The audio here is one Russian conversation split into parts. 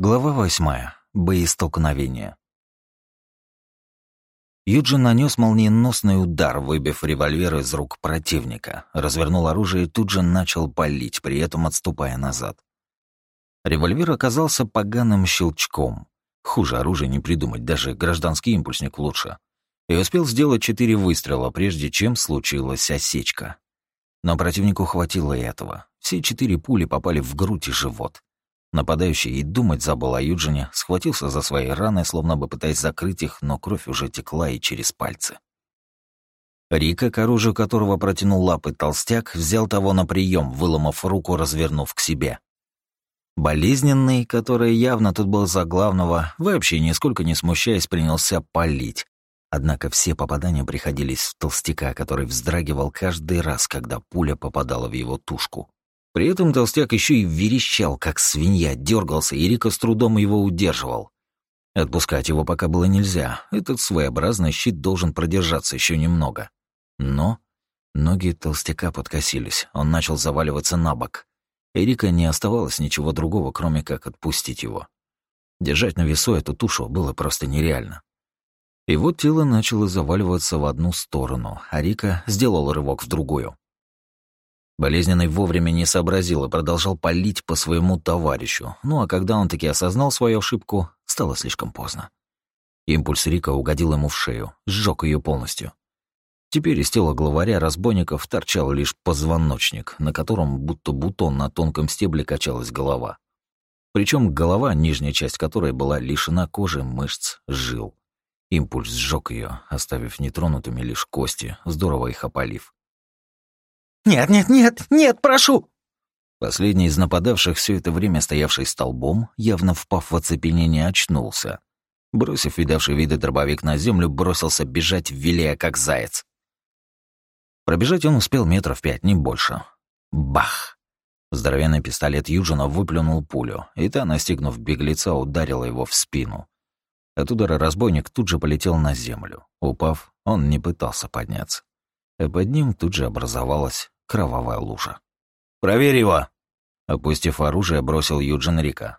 Глава восьмая. Боестолкновение. Юджин нанес молниеносный удар, выбив револьвер из рук противника, развернул оружие и тут же начал палить, при этом отступая назад. Револьвер оказался поганым щелчком. Хуже оружия не придумать, даже гражданский импульсник лучше. И успел сделать четыре выстрела, прежде чем случилась осечка. Но противнику хватило и этого. Все четыре пули попали в грудь и живот. Нападающий и думать забыл о Юджине, схватился за свои раны, словно бы пытаясь закрыть их, но кровь уже текла и через пальцы. Рика, к оружию которого протянул лапы толстяк, взял того на прием, выломав руку, развернув к себе. Болезненный, который явно тут был за главного, вообще нисколько не смущаясь, принялся палить. Однако все попадания приходились в толстяка, который вздрагивал каждый раз, когда пуля попадала в его тушку. При этом толстяк еще и верещал, как свинья, дергался, и Рика с трудом его удерживал. Отпускать его пока было нельзя. Этот своеобразный щит должен продержаться еще немного. Но ноги толстяка подкосились. Он начал заваливаться на бок. Эрика не оставалось ничего другого, кроме как отпустить его. Держать на весу эту тушу было просто нереально. И вот тело начало заваливаться в одну сторону, а Рика сделал рывок в другую. Болезненный вовремя не сообразил и продолжал палить по своему товарищу. Ну а когда он таки осознал свою ошибку, стало слишком поздно. Импульс Рика угодил ему в шею, сжег ее полностью. Теперь из тела главаря разбойников торчал лишь позвоночник, на котором будто бутон на тонком стебле качалась голова. Причем голова, нижняя часть которой была лишена кожи, мышц, жил. Импульс сжег ее, оставив нетронутыми лишь кости, здорово их опалив. «Нет, нет, нет, нет, прошу!» Последний из нападавших, все это время стоявший столбом, явно впав в оцепенение, очнулся. Бросив видавший виды дробовик на землю, бросился бежать, виляя как заяц. Пробежать он успел метров пять, не больше. Бах! Здоровенный пистолет Юджина выплюнул пулю, и та, настигнув беглеца, ударила его в спину. От удара разбойник тут же полетел на землю. Упав, он не пытался подняться. А под ним тут же образовалась кровавая лужа. «Проверь его!» Опустив оружие, бросил Юджин Рика.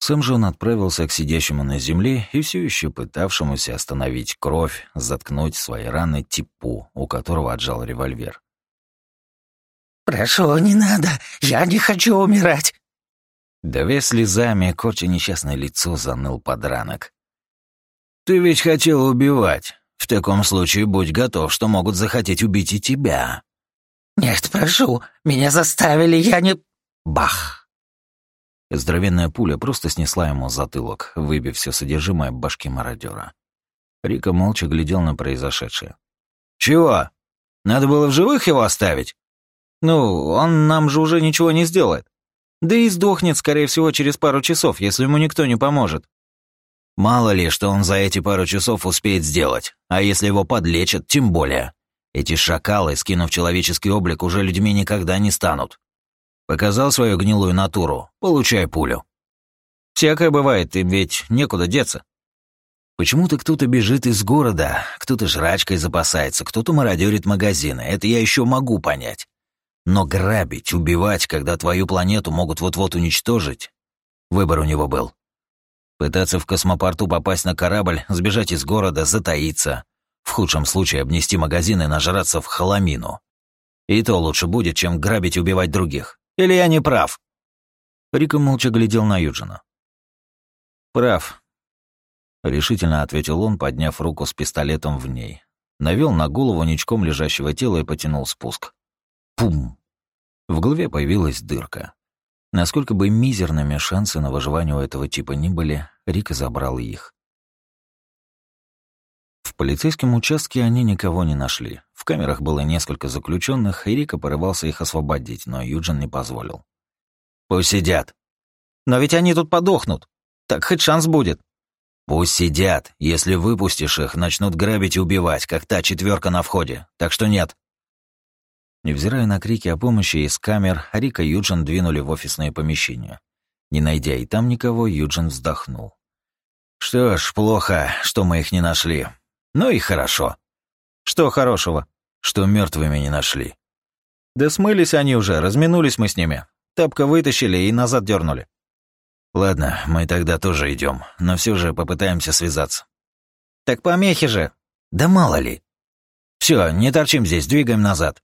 Сам же он отправился к сидящему на земле и все еще пытавшемуся остановить кровь, заткнуть свои раны типу, у которого отжал револьвер. «Прошу, не надо, я не хочу умирать!» Давя слезами, корча несчастное лицо, заныл подранок. «Ты ведь хотел убивать. В таком случае будь готов, что могут захотеть убить и тебя». «Нет, прошу, меня заставили, я не...» Бах! Здоровенная пуля просто снесла ему затылок, выбив все содержимое башки мародера. Рика молча глядел на произошедшее. «Чего? Надо было в живых его оставить? Ну, он нам же уже ничего не сделает. Да и сдохнет, скорее всего, через пару часов, если ему никто не поможет. Мало ли, что он за эти пару часов успеет сделать, а если его подлечат, тем более. Эти шакалы, скинув человеческий облик, уже людьми никогда не станут. Показал свою гнилую натуру, получай пулю. Всякое бывает, им ведь некуда деться. Почему-то кто-то бежит из города, кто-то жрачкой запасается, кто-то мародерит магазины, это я еще могу понять. Но грабить, убивать, когда твою планету могут вот-вот уничтожить, выбор у него был. Пытаться в космопорту попасть на корабль, сбежать из города, затаиться, в худшем случае обнести магазины и нажраться в холомину. И то лучше будет, чем грабить и убивать других. Или я не прав?» Рика молча глядел на Юджина. «Прав», — решительно ответил он, подняв руку с пистолетом в ней. Навел на голову ничком лежащего тела и потянул спуск. Пум! В голове появилась дырка. Насколько бы мизерными шансы на выживание у этого типа ни были, Рика забрал их. В полицейском участке они никого не нашли. В камерах было несколько заключенных, и Рика порывался их освободить, но Юджин не позволил. «Пусть сидят». «Но ведь они тут подохнут. Так хоть шанс будет». «Пусть сидят. Если выпустишь их, начнут грабить и убивать, как та четверка на входе. Так что нет». Невзирая на крики о помощи из камер, Рика и Юджин двинули в офисное помещение. Не найдя и там никого, Юджин вздохнул. «Что ж, плохо, что мы их не нашли. Ну и хорошо. Что хорошего? Что мертвыми не нашли. Да смылись они уже, разминулись мы с ними. Тапка вытащили и назад дернули. Ладно, мы тогда тоже идем, но все же попытаемся связаться. Так помехи же. Да мало ли. Все, не торчим здесь, двигаем назад.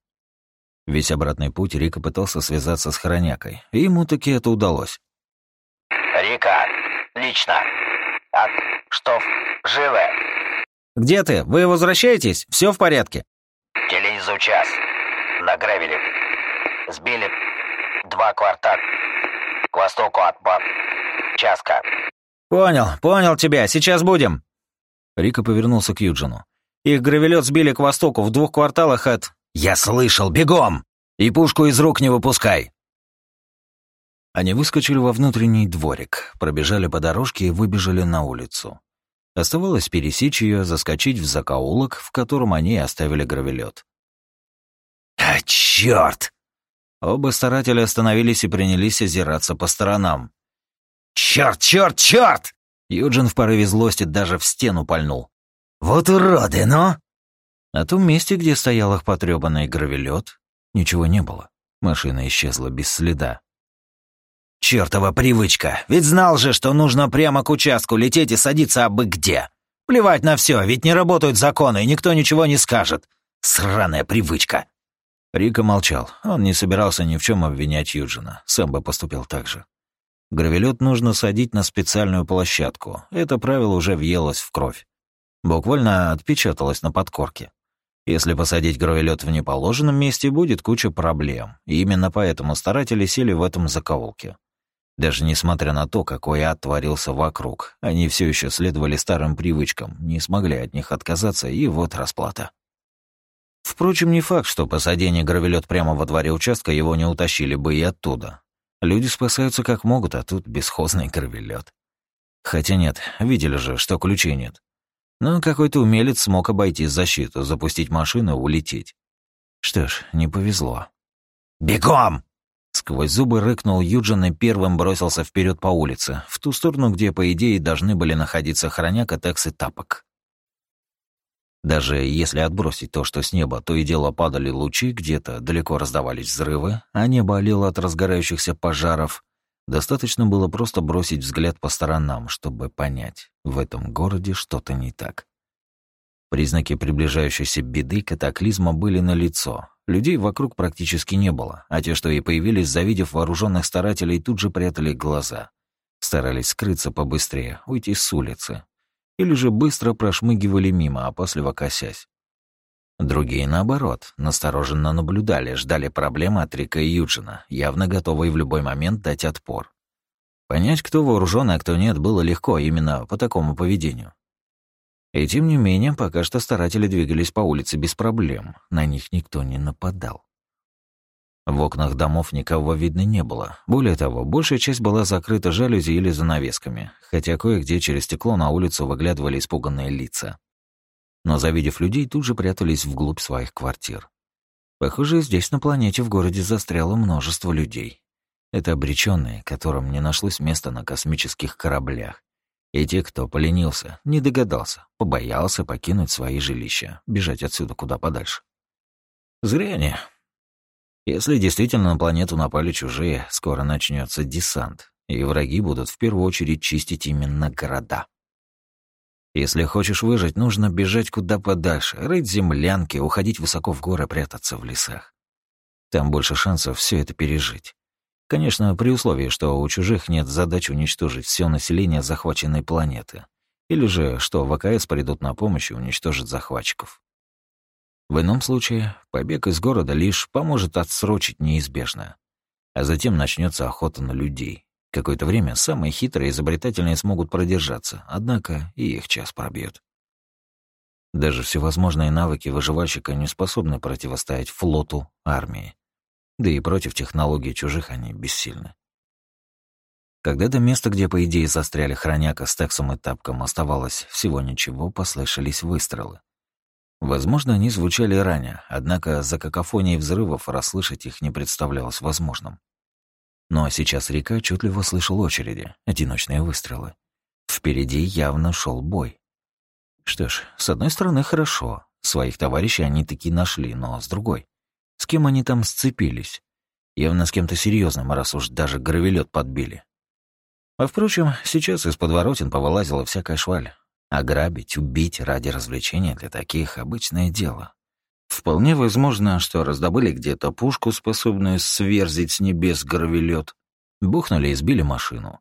Весь обратный путь Рика пытался связаться с Хронякой, и ему таки это удалось. «Рика, лично. А что, живы?» «Где ты? Вы возвращаетесь? Все в порядке?» «Телеизучас. На Гревеле. Сбили два кварта к востоку от баб. Часка». «Понял, понял тебя. Сейчас будем». Рика повернулся к Юджину. «Их гравелет сбили к востоку, в двух кварталах от...» «Я слышал! Бегом! И пушку из рук не выпускай!» Они выскочили во внутренний дворик, пробежали по дорожке и выбежали на улицу. Оставалось пересечь ее, заскочить в закоулок, в котором они оставили гравелет. «А, черт!» Оба старателя остановились и принялись озираться по сторонам. «Черт, черт, черт!» Юджин в порыве злости даже в стену пальнул. «Вот уроды, но!» На том месте, где стоял их потрёбанный гравелет, ничего не было. Машина исчезла без следа. «Чёртова привычка! Ведь знал же, что нужно прямо к участку лететь и садиться абы где! Плевать на всё, ведь не работают законы, и никто ничего не скажет! Сраная привычка!» Рика молчал. Он не собирался ни в чем обвинять Юджина. Сам бы поступил так же. Гравелет нужно садить на специальную площадку. Это правило уже въелось в кровь. Буквально отпечаталось на подкорке. Если посадить гравелет в неположенном месте, будет куча проблем. И именно поэтому старатели сели в этом закоулке. Даже несмотря на то, какой ад творился вокруг, они все еще следовали старым привычкам, не смогли от них отказаться, и вот расплата. Впрочем, не факт, что посадение гравелет прямо во дворе участка его не утащили бы и оттуда. Люди спасаются как могут, а тут бесхозный гравелет. Хотя нет, видели же, что ключей нет. Но какой-то умелец смог обойти защиту, запустить машину улететь. Что ж, не повезло. «Бегом!» Сквозь зубы рыкнул Юджин и первым бросился вперед по улице, в ту сторону, где, по идее, должны были находиться хроняка, Текс и Тапок. Даже если отбросить то, что с неба то и дело падали лучи, где-то далеко раздавались взрывы, а небо олело от разгорающихся пожаров, достаточно было просто бросить взгляд по сторонам, чтобы понять, в этом городе что-то не так. Признаки приближающейся беды катаклизма были налицо. Людей вокруг практически не было, а те, что и появились, завидев вооруженных старателей, тут же прятали глаза. Старались скрыться побыстрее, уйти с улицы. Или же быстро прошмыгивали мимо, опасливо косясь. Другие, наоборот, настороженно наблюдали, ждали проблемы от Рика и Юджина, явно готовые в любой момент дать отпор. Понять, кто вооружен, а кто нет, было легко именно по такому поведению. И тем не менее, пока что старатели двигались по улице без проблем, на них никто не нападал. В окнах домов никого видно не было. Более того, большая часть была закрыта жалюзи или занавесками, хотя кое-где через стекло на улицу выглядывали испуганные лица. Но, завидев людей, тут же прятались вглубь своих квартир. Похоже, здесь на планете в городе застряло множество людей. Это обреченные, которым не нашлось места на космических кораблях. И те, кто поленился, не догадался, побоялся покинуть свои жилища, бежать отсюда куда подальше. Зря они. Если действительно на планету напали чужие, скоро начнется десант, и враги будут в первую очередь чистить именно города. Если хочешь выжить, нужно бежать куда подальше, рыть землянки, уходить высоко в горы, прятаться в лесах. Там больше шансов все это пережить. Конечно, при условии, что у чужих нет задачи уничтожить все население захваченной планеты. Или же, что ВКС придут на помощь и уничтожат захватчиков. В ином случае, побег из города лишь поможет отсрочить неизбежное. А затем начнется охота на людей. Какое-то время самые хитрые и изобретательные смогут продержаться, однако и их час пробьет. Даже всевозможные навыки выживальщика не способны противостоять флоту армии. Да и против технологий чужих они бессильны. Когда до места, где, по идее, застряли хроняка с тексом и тапком, оставалось всего ничего, послышались выстрелы. Возможно, они звучали ранее, однако за какофонией взрывов расслышать их не представлялось возможным. Но сейчас Рика отчетливо слышал очереди, одиночные выстрелы. Впереди явно шел бой. Что ж, с одной стороны, хорошо. Своих товарищей они таки нашли, но с другой. С кем они там сцепились? Явно с кем-то серьезным, раз уж даже гравелет подбили. А впрочем, сейчас из подворотен повылазила всякая шваль. Ограбить, убить ради развлечения для таких — обычное дело. Вполне возможно, что раздобыли где-то пушку, способную сверзить с небес гравелет, бухнули и сбили машину.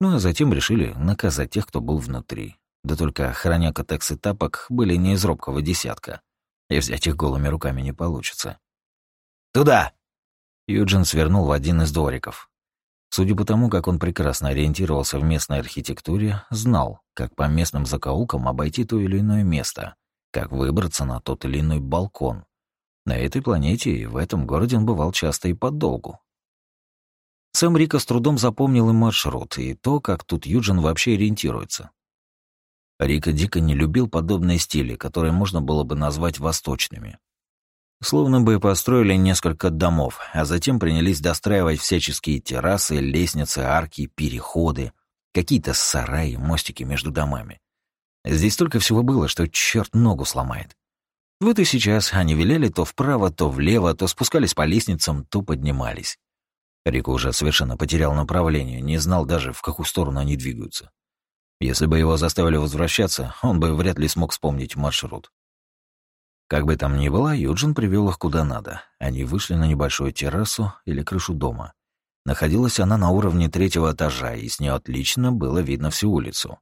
Ну а затем решили наказать тех, кто был внутри. Да только охраняка Текс и Тапок были не из робкого десятка, и взять их голыми руками не получится. «Туда!» Юджин свернул в один из двориков. Судя по тому, как он прекрасно ориентировался в местной архитектуре, знал, как по местным закоулкам обойти то или иное место, как выбраться на тот или иной балкон. На этой планете и в этом городе он бывал часто и подолгу. Сам Рика с трудом запомнил и маршрут, и то, как тут Юджин вообще ориентируется. Рика дико не любил подобные стили, которые можно было бы назвать восточными. Словно бы построили несколько домов, а затем принялись достраивать всяческие террасы, лестницы, арки, переходы, какие-то сараи, мостики между домами. Здесь столько всего было, что черт ногу сломает. Вот и сейчас они виляли то вправо, то влево, то спускались по лестницам, то поднимались. Рика уже совершенно потерял направление, не знал даже, в какую сторону они двигаются. Если бы его заставили возвращаться, он бы вряд ли смог вспомнить маршрут. Как бы там ни было, Юджин привел их куда надо. Они вышли на небольшую террасу или крышу дома. Находилась она на уровне третьего этажа, и с нее отлично было видно всю улицу.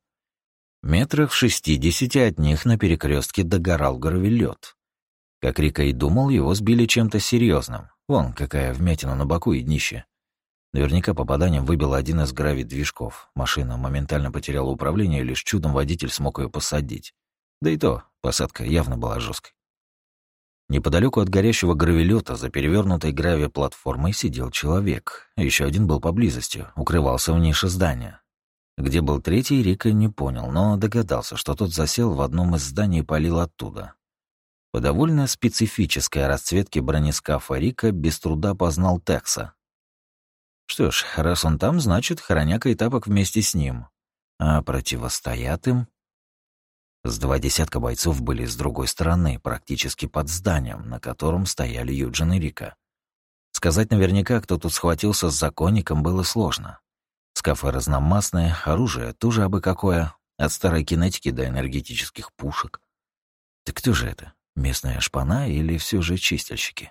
Метрах в шестидесяти от них на перекрестке догорал гравелет. Как Рика и думал, его сбили чем-то серьезным. Вон какая вмятина на боку и днище. Наверняка попаданием выбил один из гравий-движков. Машина моментально потеряла управление, и лишь чудом водитель смог ее посадить. Да и то, посадка явно была жесткой. Неподалеку от горящего гравелета за перевернутой гравий-платформой сидел человек. Еще один был поблизости, укрывался в нише здания. Где был третий, Рика не понял, но догадался, что тот засел в одном из зданий и палил оттуда. По довольно специфической расцветке бронескафа Рика без труда познал Текса. Что ж, раз он там, значит, хороняка и тапок вместе с ним. А противостоят им... С два десятка бойцов были с другой стороны, практически под зданием, на котором стояли Юджин и Рика. Сказать наверняка, кто тут схватился с законником, было сложно. Скафы разномастные, оружие тоже абы какое, от старой кинетики до энергетических пушек. Так кто же это? Местная шпана или все же чистильщики?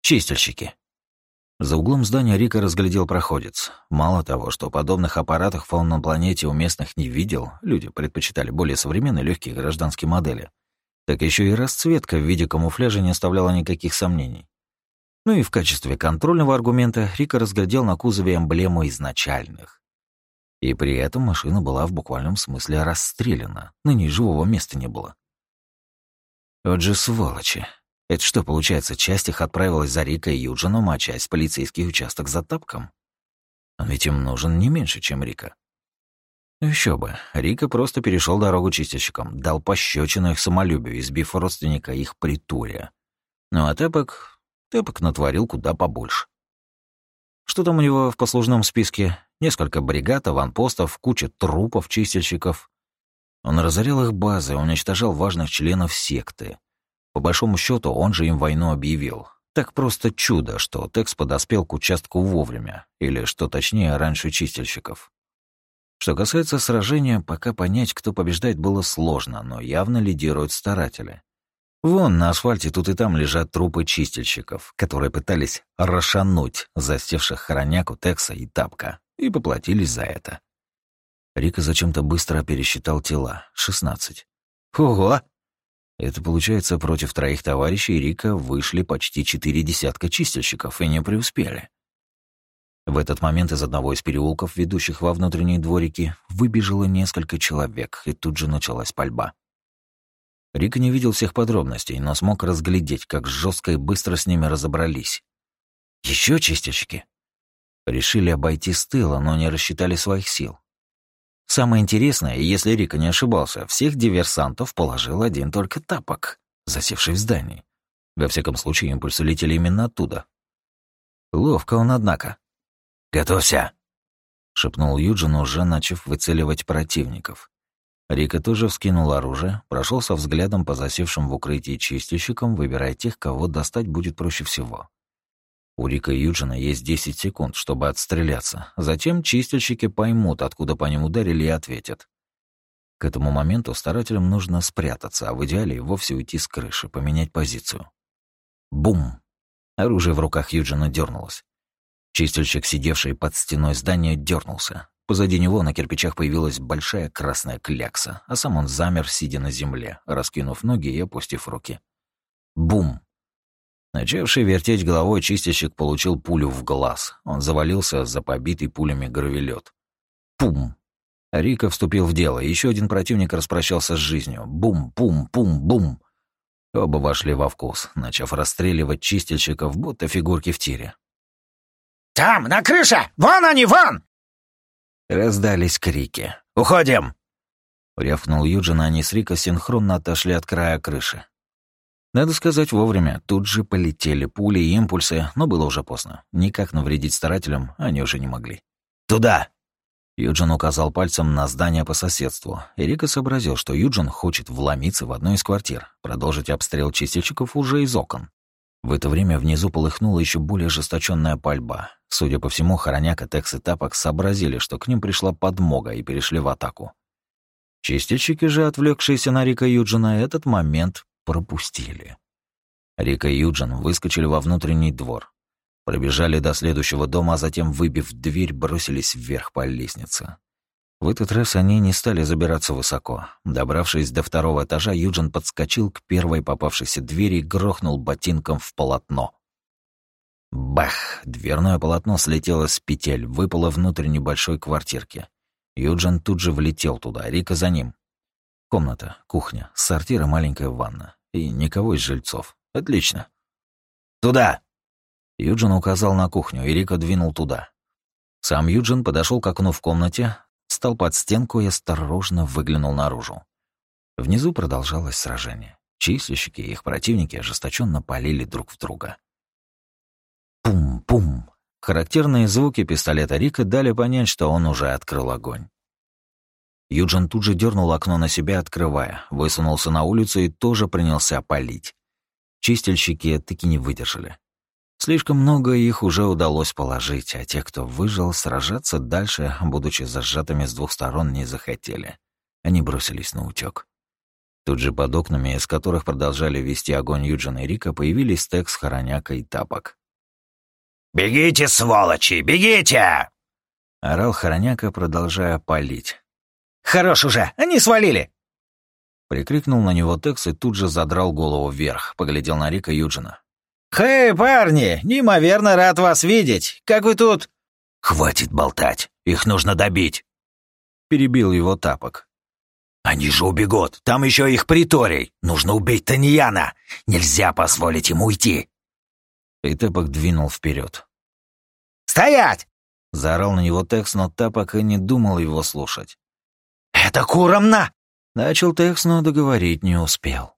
Чистильщики. За углом здания Рика разглядел проходец. Мало того, что подобных аппаратах он на планете у местных не видел, люди предпочитали более современные легкие гражданские модели, так еще и расцветка в виде камуфляжа не оставляла никаких сомнений. Ну и в качестве контрольного аргумента Рика разглядел на кузове эмблему изначальных. И при этом машина была в буквальном смысле расстреляна, на ней живого места не было. Вот же сволочи. Это что, получается, часть их отправилась за Рикой и Юджином, а часть — полицейский участок за тапком? Он ведь им нужен не меньше, чем Рика. Еще бы, Рика просто перешел дорогу чистильщикам, дал пощечину их самолюбию, избив родственника их притурия. Ну а Тэпок... Тэпок натворил куда побольше. Что там у него в послужном списке? Несколько бригад, аванпостов, куча трупов чистильщиков. Он разорил их базы, уничтожал важных членов секты. По большому счету, он же им войну объявил. Так просто чудо, что Текс подоспел к участку вовремя, или, что точнее, раньше чистильщиков. Что касается сражения, пока понять, кто побеждает, было сложно, но явно лидируют старатели. Вон на асфальте тут и там лежат трупы чистильщиков, которые пытались расшануть застевших хороняку Текса и Тапка, и поплатились за это. Рика зачем-то быстро пересчитал тела. Шестнадцать. Ого! Это получается, против троих товарищей Рика вышли почти четыре десятка чистильщиков и не преуспели. В этот момент из одного из переулков, ведущих во внутренние дворики, выбежало несколько человек, и тут же началась пальба. Рика не видел всех подробностей, но смог разглядеть, как жестко и быстро с ними разобрались. Еще чистильщики? Решили обойти с тыла, но не рассчитали своих сил. Самое интересное, если Рика не ошибался, всех диверсантов положил один только тапок, засевший в здании. Во всяком случае, импульсы летели именно оттуда. Ловко он, однако. «Готовься!» — шепнул Юджин, уже начав выцеливать противников. Рика тоже вскинул оружие, прошелся взглядом по засевшим в укрытии чистильщикам, выбирая тех, кого достать будет проще всего. У Рика Юджина есть 10 секунд, чтобы отстреляться. Затем чистильщики поймут, откуда по ним ударили, и ответят. К этому моменту старателям нужно спрятаться, а в идеале вовсе уйти с крыши, поменять позицию. Бум! Оружие в руках Юджина дернулось. Чистильщик, сидевший под стеной здания, дернулся. Позади него на кирпичах появилась большая красная клякса, а сам он замер, сидя на земле, раскинув ноги и опустив руки. Бум! Начавший вертеть головой, чистильщик получил пулю в глаз. Он завалился за побитый пулями гравелет. Пум! Рика вступил в дело. Еще один противник распрощался с жизнью. Бум-пум-пум-бум. Оба вошли во вкус, начав расстреливать чистильщиков, будто фигурки в тире. «Там, на крыше! Вон они, вон!» Раздались крики. «Уходим!» Рявкнул Юджин, а они с Рика синхронно отошли от края крыши. Надо сказать, вовремя. Тут же полетели пули и импульсы, но было уже поздно. Никак навредить старателям они уже не могли. «Туда!» Юджин указал пальцем на здание по соседству. Эрика сообразил, что Юджин хочет вломиться в одну из квартир, продолжить обстрел чистильщиков уже из окон. В это время внизу полыхнула еще более ожесточенная пальба. Судя по всему, Хороняка, Текс и Тапок сообразили, что к ним пришла подмога и перешли в атаку. Чистильщики же, отвлекшиеся на Рика Юджина, этот момент пропустили. Рика и Юджин выскочили во внутренний двор. Пробежали до следующего дома, а затем, выбив дверь, бросились вверх по лестнице. В этот раз они не стали забираться высоко. Добравшись до второго этажа, Юджин подскочил к первой попавшейся двери и грохнул ботинком в полотно. Бах! Дверное полотно слетело с петель, выпало внутрь небольшой квартирки. Юджин тут же влетел туда, Рика за ним. Комната, кухня, сортир и маленькая ванна. И никого из жильцов. Отлично. «Туда!» Юджин указал на кухню, и Рика двинул туда. Сам Юджин подошел к окну в комнате, встал под стенку и осторожно выглянул наружу. Внизу продолжалось сражение. Числищики и их противники ожесточенно полили друг в друга. Пум-пум. Характерные звуки пистолета Рика дали понять, что он уже открыл огонь. Юджин тут же дернул окно на себя, открывая, высунулся на улицу и тоже принялся палить. Чистильщики таки не выдержали. Слишком много их уже удалось положить, а те, кто выжил, сражаться дальше, будучи зажатыми с двух сторон, не захотели. Они бросились на утёк. Тут же под окнами, из которых продолжали вести огонь Юджин и Рика, появились Текс, Хороняка и Тапок. «Бегите, сволочи, бегите!» — орал Хороняка, продолжая палить. «Хорош уже, они свалили!» Прикрикнул на него Текс и тут же задрал голову вверх, поглядел на Рика Юджина. «Хей, парни, неимоверно рад вас видеть. Как вы тут...» «Хватит болтать, их нужно добить!» Перебил его тапок. «Они же убегут, там еще их приторий. Нужно убить Таньяна. Нельзя позволить ему уйти!» И тапок двинул вперед. «Стоять!» Заорал на него Текс, но тапок и не думал его слушать. «Это куромна!» Начал Текс, но договорить не успел.